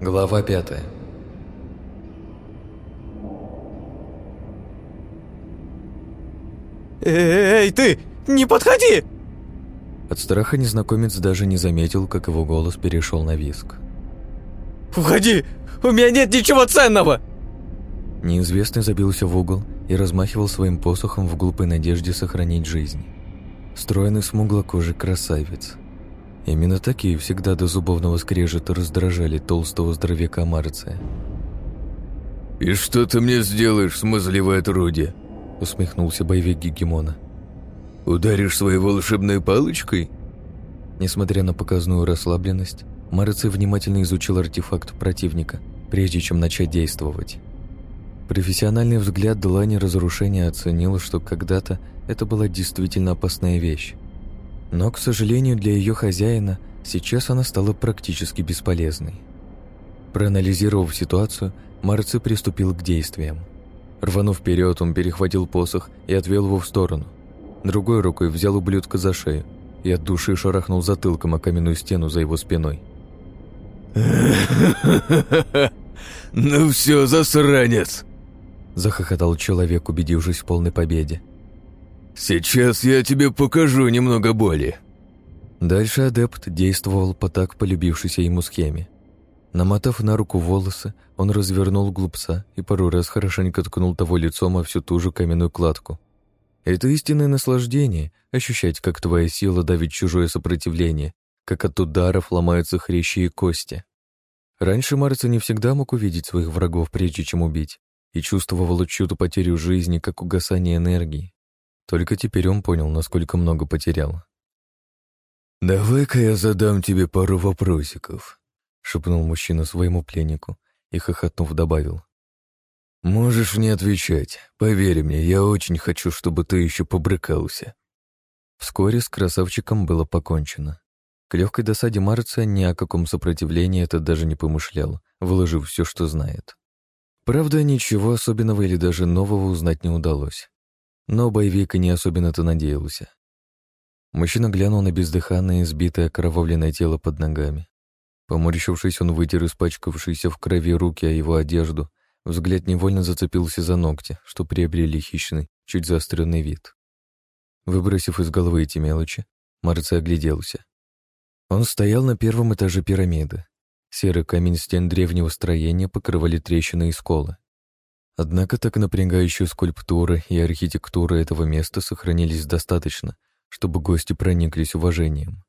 Глава пятая «Эй, ты! Не подходи!» От страха незнакомец даже не заметил, как его голос перешел на виск. «Уходи! У меня нет ничего ценного!» Неизвестный забился в угол и размахивал своим посохом в глупой надежде сохранить жизнь. Стройный смуглокожий красавец. Именно такие всегда до зубовного скрежета раздражали толстого здоровяка Марция. «И что ты мне сделаешь, смазливое отродье?» усмехнулся боевик Гегемона. «Ударишь своей волшебной палочкой?» Несмотря на показную расслабленность, Марций внимательно изучил артефакт противника, прежде чем начать действовать. Профессиональный взгляд Длани разрушения оценил, что когда-то это была действительно опасная вещь. Но, к сожалению, для ее хозяина сейчас она стала практически бесполезной. Проанализировав ситуацию, Марци приступил к действиям. Рванув вперед, он перехватил посох и отвел его в сторону. Другой рукой взял ублюдка за шею и от души шарахнул затылком о каменную стену за его спиной. «Ну все, засранец!» Захохотал человек, убедившись в полной победе. «Сейчас я тебе покажу немного боли». Дальше адепт действовал по так полюбившейся ему схеме. Намотав на руку волосы, он развернул глупца и пару раз хорошенько ткнул того лицом о всю ту же каменную кладку. Это истинное наслаждение — ощущать, как твоя сила давит чужое сопротивление, как от ударов ломаются хрящи и кости. Раньше Марца не всегда мог увидеть своих врагов, прежде чем убить, и чувствовал чью-то потерю жизни, как угасание энергии. Только теперь он понял, насколько много потерял. «Давай-ка я задам тебе пару вопросиков», — шепнул мужчина своему пленнику и, хохотнув, добавил. «Можешь не отвечать. Поверь мне, я очень хочу, чтобы ты еще побрыкался». Вскоре с красавчиком было покончено. К легкой досаде Марция ни о каком сопротивлении это даже не помышлял, выложив все, что знает. Правда, ничего особенного или даже нового узнать не удалось. Но боевик не особенно-то надеялся. Мужчина глянул на бездыханное, избитое, окровавленное тело под ногами. Поморщившись, он вытер испачкавшиеся в крови руки о его одежду. Взгляд невольно зацепился за ногти, что приобрели хищный, чуть заостренный вид. Выбросив из головы эти мелочи, Марций огляделся. Он стоял на первом этаже пирамиды. Серый камень стен древнего строения покрывали трещины и сколы. Однако так напрягающие скульптуры и архитектура этого места сохранились достаточно, чтобы гости прониклись уважением.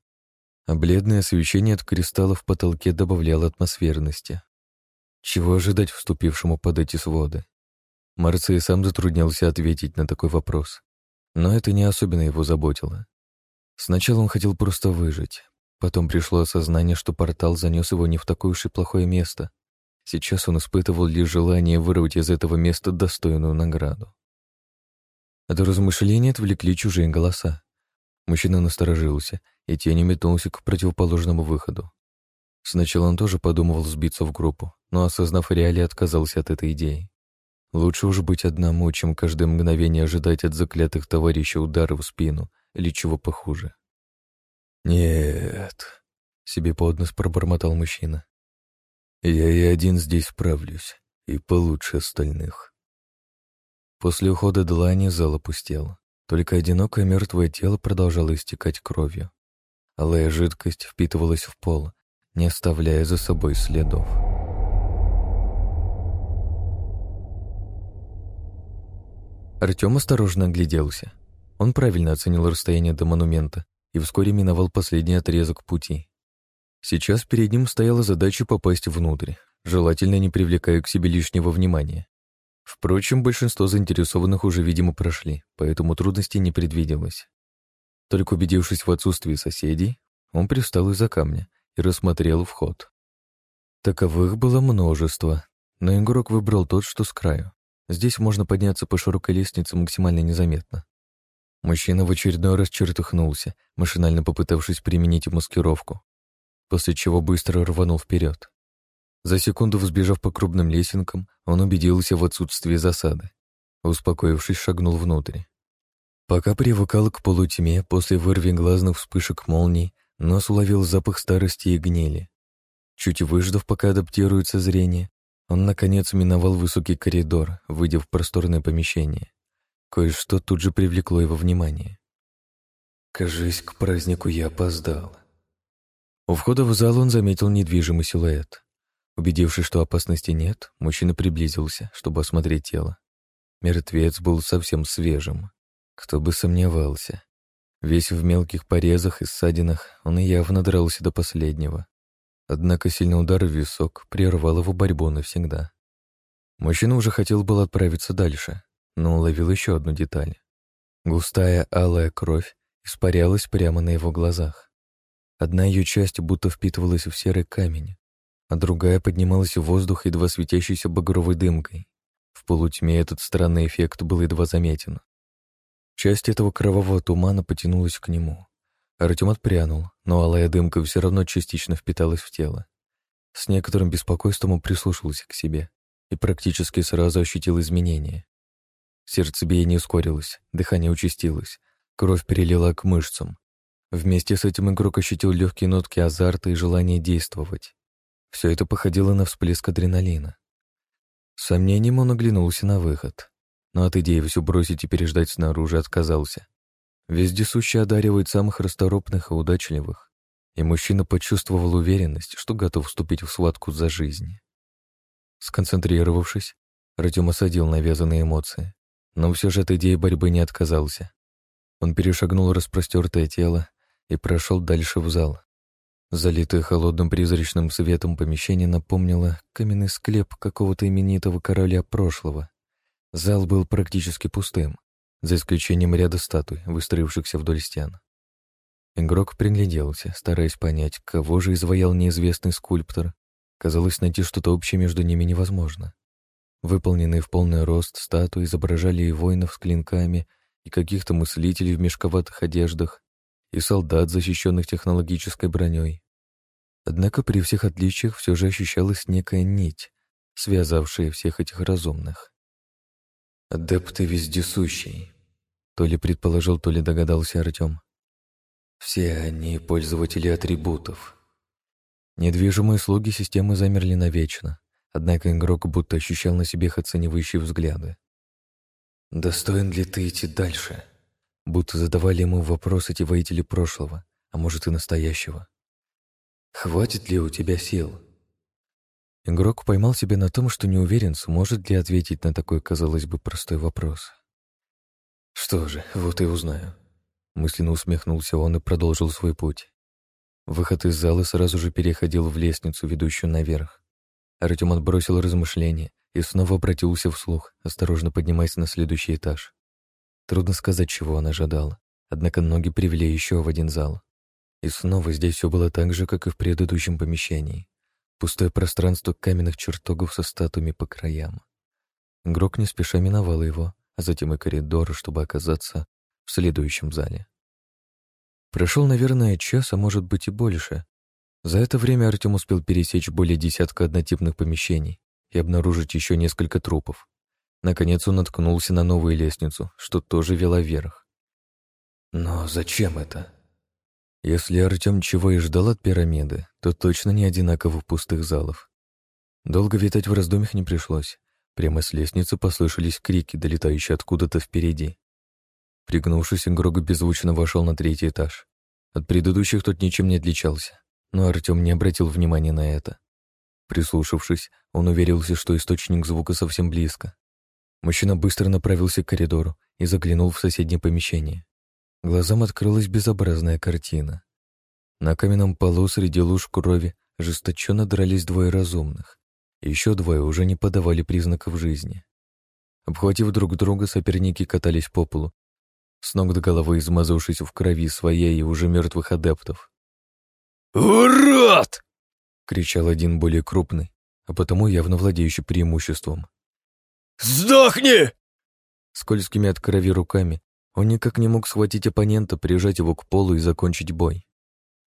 А бледное освещение от кристалла в потолке добавляло атмосферности. Чего ожидать вступившему под эти своды? Марций сам затруднялся ответить на такой вопрос. Но это не особенно его заботило. Сначала он хотел просто выжить. Потом пришло осознание, что портал занес его не в такое уж и плохое место. Сейчас он испытывал лишь желание вырвать из этого места достойную награду. От размышления отвлекли чужие голоса. Мужчина насторожился и тенью метнулся к противоположному выходу. Сначала он тоже подумывал сбиться в группу, но, осознав реалии, отказался от этой идеи. Лучше уж быть одному, чем каждое мгновение ожидать от заклятых товарищей удара в спину или чего похуже. «Нет», — себе под нос пробормотал мужчина. «Я и один здесь справлюсь, и получше остальных». После ухода Длани зал опустел. Только одинокое мертвое тело продолжало истекать кровью. Алая жидкость впитывалась в пол, не оставляя за собой следов. Артем осторожно огляделся. Он правильно оценил расстояние до монумента и вскоре миновал последний отрезок пути. Сейчас перед ним стояла задача попасть внутрь, желательно не привлекая к себе лишнего внимания. Впрочем, большинство заинтересованных уже, видимо, прошли, поэтому трудностей не предвиделось. Только убедившись в отсутствии соседей, он пристал из-за камня и рассмотрел вход. Таковых было множество, но игрок выбрал тот, что с краю. Здесь можно подняться по широкой лестнице максимально незаметно. Мужчина в очередной раз чертыхнулся, машинально попытавшись применить маскировку, после чего быстро рванул вперед. За секунду взбежав по крупным лесенкам, он убедился в отсутствии засады. Успокоившись, шагнул внутрь. Пока привыкал к полутьме, после вырви глазных вспышек молний, нос уловил запах старости и гнили. Чуть выждав, пока адаптируется зрение, он, наконец, миновал высокий коридор, выйдя в просторное помещение. Кое-что тут же привлекло его внимание. «Кажись, к празднику я опоздал». У входа в зал он заметил недвижимый силуэт. Убедившись, что опасности нет, мужчина приблизился, чтобы осмотреть тело. Мертвец был совсем свежим. Кто бы сомневался. Весь в мелких порезах и ссадинах, он явно дрался до последнего. Однако сильный удар в висок прервал его борьбу навсегда. Мужчина уже хотел был отправиться дальше, но уловил еще одну деталь. Густая алая кровь испарялась прямо на его глазах. Одна ее часть будто впитывалась в серый камень, а другая поднималась в воздух едва светящейся багровой дымкой. В полутьме этот странный эффект был едва заметен. Часть этого кровавого тумана потянулась к нему. Артем отпрянул, но алая дымка все равно частично впиталась в тело. С некоторым беспокойством он прислушался к себе и практически сразу ощутил изменения. Сердцебиение ускорилось, дыхание участилось, кровь перелила к мышцам. Вместе с этим игрок ощутил легкие нотки азарта и желание действовать. Все это походило на всплеск адреналина. С сомнением он оглянулся на выход, но от идеи все бросить и переждать снаружи отказался. Вездесущий одаривает самых расторопных и удачливых, и мужчина почувствовал уверенность, что готов вступить в схватку за жизнь. Сконцентрировавшись, Артем осадил навязанные эмоции, но все же от идеи борьбы не отказался. Он перешагнул распростертое тело и прошел дальше в зал. Залитое холодным призрачным светом помещение напомнило каменный склеп какого-то именитого короля прошлого. Зал был практически пустым за исключением ряда статуй, выстроившихся вдоль стен. Игрок пригляделся, стараясь понять, кого же изваял неизвестный скульптор. Казалось, найти что-то общее между ними невозможно. Выполненные в полный рост статуи изображали и воинов с клинками, и каких-то мыслителей в мешковатых одеждах, и солдат, защищенных технологической броней. Однако при всех отличиях все же ощущалась некая нить, связавшая всех этих разумных. Адепты вездесущий. То ли предположил, то ли догадался Артем. Все они пользователи атрибутов. Недвижимые слуги системы замерли навечно, однако игрок будто ощущал на себе их оценивающие взгляды. «Достоин ли ты идти дальше?» Будто задавали ему вопрос эти воители прошлого, а может и настоящего. «Хватит ли у тебя сил?» Игрок поймал себя на том, что не уверен, сможет ли ответить на такой, казалось бы, простой вопрос. «Что же, вот и узнаю». Мысленно усмехнулся он и продолжил свой путь. Выход из зала сразу же переходил в лестницу, ведущую наверх. Артем отбросил размышления и снова обратился вслух, осторожно поднимаясь на следующий этаж. Трудно сказать, чего он ожидал, однако ноги привели еще в один зал. И снова здесь все было так же, как и в предыдущем помещении. Пустое пространство каменных чертогов со статуями по краям. Игрок не спеша миновал его, а затем и коридор, чтобы оказаться в следующем зале. Прошел, наверное, час, а может быть и больше. За это время Артем успел пересечь более десятка однотипных помещений и обнаружить еще несколько трупов. Наконец он наткнулся на новую лестницу, что тоже вела вверх. Но зачем это? Если Артем чего и ждал от пирамиды, то точно не одинаковых пустых залов. Долго витать в раздумьях не пришлось. Прямо с лестницы послышались крики, долетающие откуда-то впереди. Пригнувшись, игрок беззвучно вошел на третий этаж. От предыдущих тот ничем не отличался, но Артем не обратил внимания на это. Прислушавшись, он уверился, что источник звука совсем близко. Мужчина быстро направился к коридору и заглянул в соседнее помещение. Глазам открылась безобразная картина. На каменном полу среди луж крови ожесточенно дрались двое разумных. Еще двое уже не подавали признаков жизни. Обхватив друг друга, соперники катались по полу, с ног до головы измазавшись в крови своей и уже мертвых адептов. «Урод!» — кричал один более крупный, а потому явно владеющий преимуществом. «Сдохни!» Скользкими от крови руками он никак не мог схватить оппонента, прижать его к полу и закончить бой.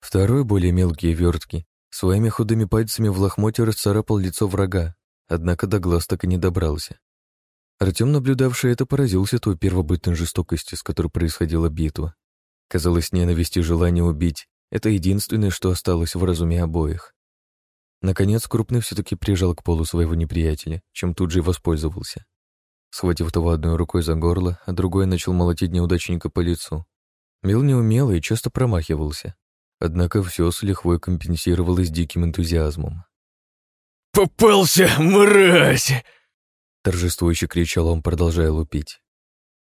Второй, более мелкий и верткий, своими худыми пальцами в лохмоте расцарапал лицо врага, однако до глаз так и не добрался. Артем, наблюдавший это, поразился той первобытной жестокости, с которой происходила битва. Казалось, ненависть и желание убить — это единственное, что осталось в разуме обоих. Наконец, крупный все-таки прижал к полу своего неприятеля, чем тут же и воспользовался. Схватив того одной рукой за горло, а другой начал молотить неудачника по лицу. Мил неумело и часто промахивался. Однако все с лихвой компенсировалось диким энтузиазмом. «Попался, мразь!» Торжествующе кричал он, продолжая лупить.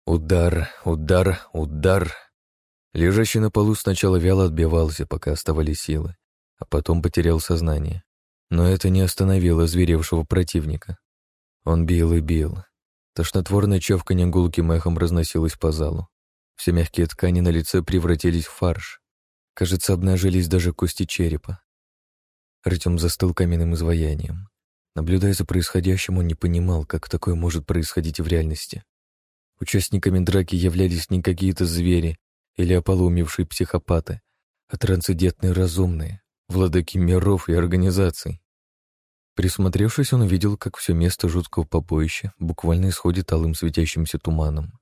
Удар, удар, удар. Лежащий на полу сначала вяло отбивался, пока оставались силы, а потом потерял сознание. Но это не остановило зверевшего противника. Он бил и бил. Тошнотворное чавканье гулким эхом разносилось по залу. Все мягкие ткани на лице превратились в фарш. Кажется, обнажились даже кости черепа. Артем застыл каменным изваянием. Наблюдая за происходящим, он не понимал, как такое может происходить в реальности. Участниками драки являлись не какие-то звери или ополоумевшие психопаты, а трансцендентные разумные, владыки миров и организаций. Присмотревшись, он увидел, как все место жуткого побоища буквально исходит алым светящимся туманом.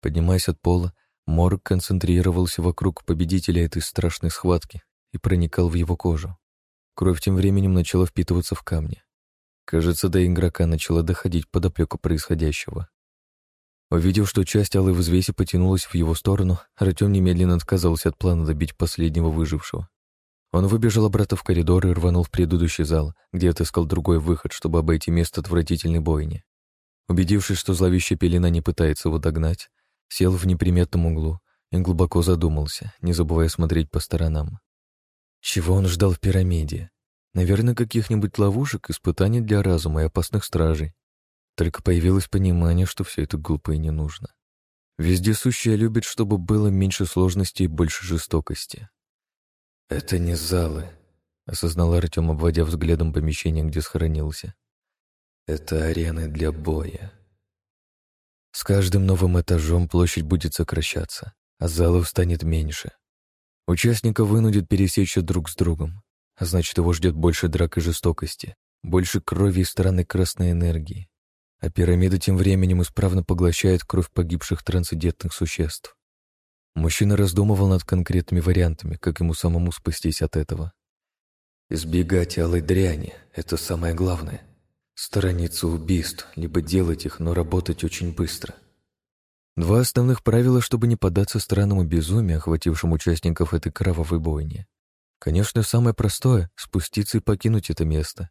Поднимаясь от пола, морг концентрировался вокруг победителя этой страшной схватки и проникал в его кожу. Кровь тем временем начала впитываться в камни. Кажется, до игрока начала доходить подоплеку происходящего. Увидев, что часть алой взвеси потянулась в его сторону, Артем немедленно отказался от плана добить последнего выжившего. Он выбежал обратно в коридор и рванул в предыдущий зал, где отыскал другой выход, чтобы обойти место отвратительной бойни. Убедившись, что зловещая пелена не пытается его догнать, сел в неприметном углу и глубоко задумался, не забывая смотреть по сторонам. Чего он ждал в пирамиде? Наверное, каких-нибудь ловушек, испытаний для разума и опасных стражей. Только появилось понимание, что все это глупо и не нужно. Вездесущая любит, чтобы было меньше сложностей и больше жестокости. «Это не залы», — осознал Артем, обводя взглядом помещение, где схоронился. «Это арены для боя». С каждым новым этажом площадь будет сокращаться, а залов станет меньше. Участников вынудит пересечься друг с другом, а значит, его ждет больше драк и жестокости, больше крови и странной красной энергии. А пирамида тем временем исправно поглощает кровь погибших трансцендентных существ. Мужчина раздумывал над конкретными вариантами, как ему самому спастись от этого. Избегать алой дряни — это самое главное. Сторониться убийств, либо делать их, но работать очень быстро. Два основных правила, чтобы не поддаться странному безумию, охватившему участников этой кровавой бойни. Конечно, самое простое — спуститься и покинуть это место.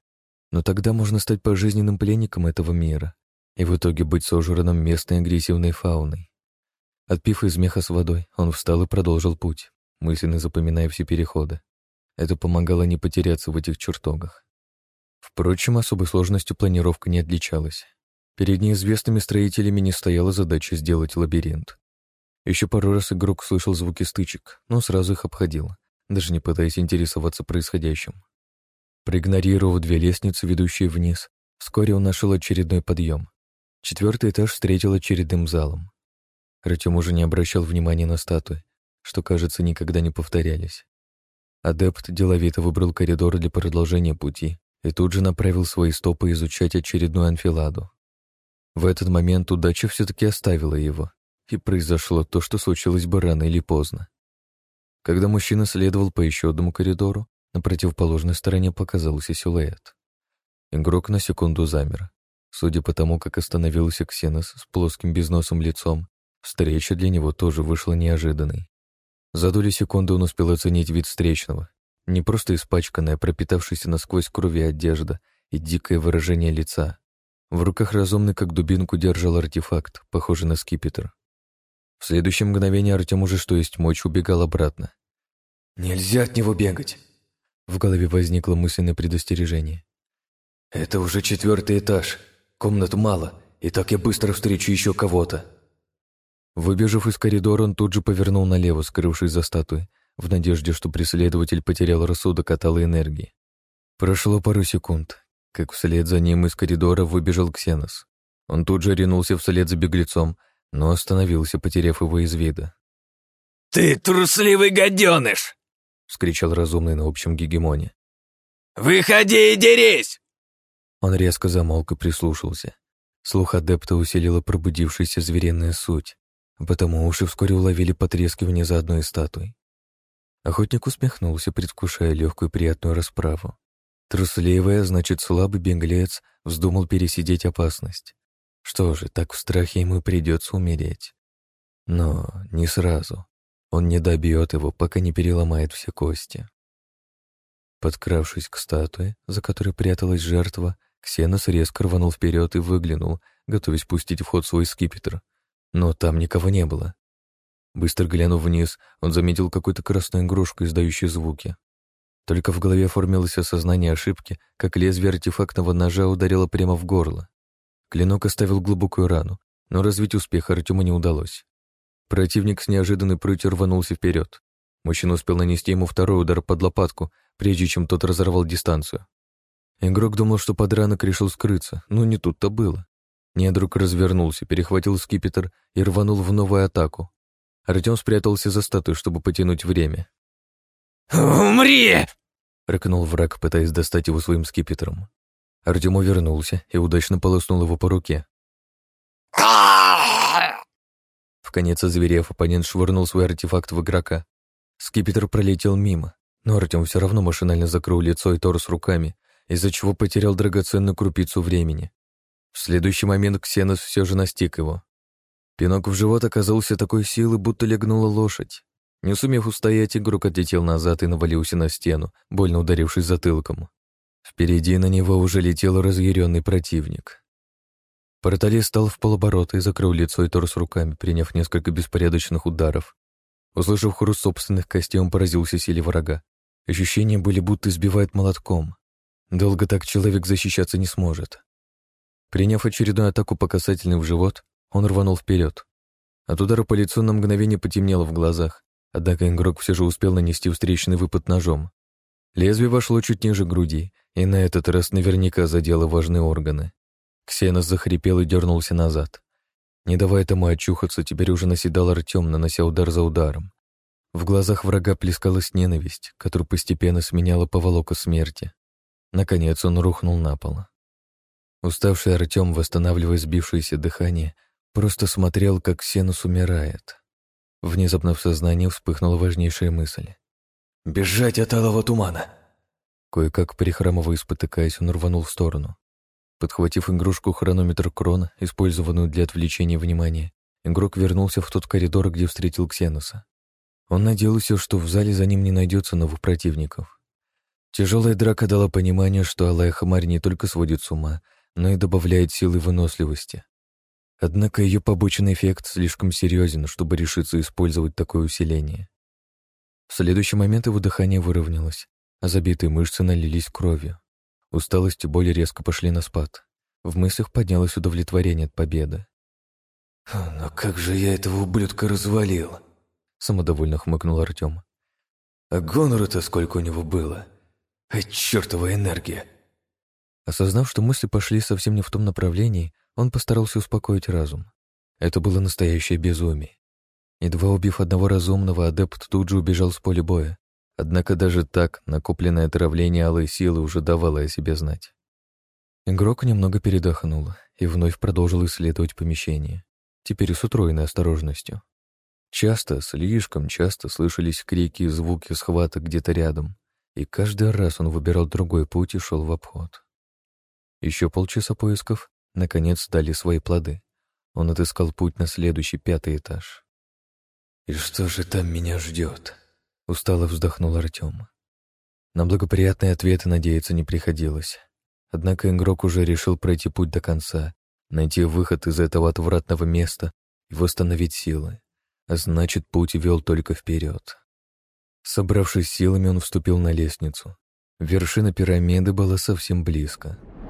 Но тогда можно стать пожизненным пленником этого мира и в итоге быть сожранным местной агрессивной фауной. Отпив из меха с водой, он встал и продолжил путь, мысленно запоминая все переходы. Это помогало не потеряться в этих чертогах. Впрочем, особой сложностью планировка не отличалась. Перед неизвестными строителями не стояла задача сделать лабиринт. Еще пару раз игрок слышал звуки стычек, но сразу их обходил, даже не пытаясь интересоваться происходящим. Проигнорировав две лестницы, ведущие вниз, вскоре он нашел очередной подъем. Четвертый этаж встретил очередным залом. Артем уже не обращал внимания на статуи, что, кажется, никогда не повторялись. Адепт деловито выбрал коридор для продолжения пути и тут же направил свои стопы изучать очередную анфиладу. В этот момент удача все-таки оставила его, и произошло то, что случилось бы рано или поздно. Когда мужчина следовал по еще одному коридору, на противоположной стороне показался силуэт. Игрок на секунду замер. Судя по тому, как остановился Ксенос с плоским безносым лицом, встреча для него тоже вышла неожиданной. За доли секунды он успел оценить вид встречного. Не просто испачканная, пропитавшаяся насквозь крови одежда и дикое выражение лица. В руках разумный, как дубинку, держал артефакт, похожий на скипетр. В следующее мгновение Артем уже что есть мочь убегал обратно. «Нельзя от него бегать!» В голове возникло мысленное предостережение. «Это уже четвертый этаж. Комнат мало, и так я быстро встречу еще кого-то». Выбежав из коридора, он тут же повернул налево, скрывшись за статуей, в надежде, что преследователь потерял рассудок от алой энергии. Прошло пару секунд, как вслед за ним из коридора выбежал Ксенос. Он тут же ринулся вслед за беглецом, но остановился, потеряв его из вида. «Ты трусливый гаденыш!» — вскричал разумный на общем гегемоне. «Выходи и дерись!» Он резко замолк и прислушался. Слух адепта усилила пробудившаяся звериная суть, потому уши вскоре уловили потрескивание за одной из статуй. Охотник усмехнулся, предвкушая легкую приятную расправу. Трусливая, значит, слабый беглец вздумал пересидеть опасность. Что же, так в страхе ему придется умереть. Но не сразу. Он не добьет его, пока не переломает все кости. Подкравшись к статуе, за которой пряталась жертва, Ксенос резко рванул вперед и выглянул, готовясь пустить в ход свой скипетр. Но там никого не было. Быстро глянув вниз, он заметил какую-то красную игрушку, издающую звуки. Только в голове оформилось осознание ошибки, как лезвие артефактного ножа ударило прямо в горло. Клинок оставил глубокую рану, но развить успех Артему не удалось. Противник с неожиданной прытью рванулся вперед. Мужчина успел нанести ему второй удар под лопатку, прежде чем тот разорвал дистанцию. Игрок думал, что подранок решил скрыться, но не тут-то было. Недруг развернулся, перехватил скипетр и рванул в новую атаку. Артем спрятался за статуей, чтобы потянуть время. «Умри!» — рыкнул враг, пытаясь достать его своим скипетром. Артем увернулся и удачно полоснул его по руке. В конец озверев, оппонент швырнул свой артефакт в игрока. Скипетр пролетел мимо, но Артем все равно машинально закрыл лицо и торс руками, из-за чего потерял драгоценную крупицу времени. В следующий момент Ксенос все же настиг его. Пинок в живот оказался такой силы, будто легнула лошадь. Не сумев устоять, игрок отлетел назад и навалился на стену, больно ударившись затылком. Впереди на него уже летел разъяренный противник. Портале стал в полоборота и закрыл лицо и торс руками, приняв несколько беспорядочных ударов. Услышав хруст собственных костей, он поразился силе врага. Ощущения были, будто избивает молотком. Долго так человек защищаться не сможет. Приняв очередную атаку по касательной в живот, он рванул вперед. От удара по лицу на мгновение потемнело в глазах, однако игрок все же успел нанести встречный выпад ножом. Лезвие вошло чуть ниже груди, и на этот раз наверняка задело важные органы. Ксенос захрипел и дернулся назад. Не давая тому очухаться, теперь уже наседал Артем, нанося удар за ударом. В глазах врага плескалась ненависть, которую постепенно сменяла поволока смерти. Наконец он рухнул на пол. Уставший Артем, восстанавливая сбившееся дыхание, просто смотрел, как Ксенос умирает. Внезапно в сознании вспыхнула важнейшая мысль. «Бежать от алого тумана!» Кое-как прихрамывая и спотыкаясь, он рванул в сторону. Подхватив игрушку хронометр крона, использованную для отвлечения внимания, игрок вернулся в тот коридор, где встретил Ксеноса. Он надеялся, что в зале за ним не найдется новых противников. Тяжелая драка дала понимание, что Алая Хамарь не только сводит с ума, но и добавляет силы выносливости. Однако ее побочный эффект слишком серьезен, чтобы решиться использовать такое усиление. В следующий момент его дыхание выровнялось, а забитые мышцы налились кровью. Усталость и боль резко пошли на спад. В мыслях поднялось удовлетворение от победы. «Но как же я этого ублюдка развалил!» Самодовольно хмыкнул Артем. «А гонора-то сколько у него было! Ай, чертова энергия!» Осознав, что мысли пошли совсем не в том направлении, он постарался успокоить разум. Это было настоящее безумие. Едва убив одного разумного, адепт тут же убежал с поля боя. Однако даже так накопленное отравление алой силы уже давало о себе знать. Игрок немного передохнул и вновь продолжил исследовать помещение, теперь с утроенной осторожностью. Часто, слишком часто слышались крики и звуки схваток где-то рядом, и каждый раз он выбирал другой путь и шел в обход. Еще полчаса поисков, наконец, дали свои плоды. Он отыскал путь на следующий пятый этаж. «И что же там меня ждет?» — устало вздохнул Артем. На благоприятные ответы надеяться не приходилось. Однако игрок уже решил пройти путь до конца, найти выход из этого отвратного места и восстановить силы. А значит, путь вел только вперед. Собравшись силами, он вступил на лестницу. Вершина пирамиды была совсем близко —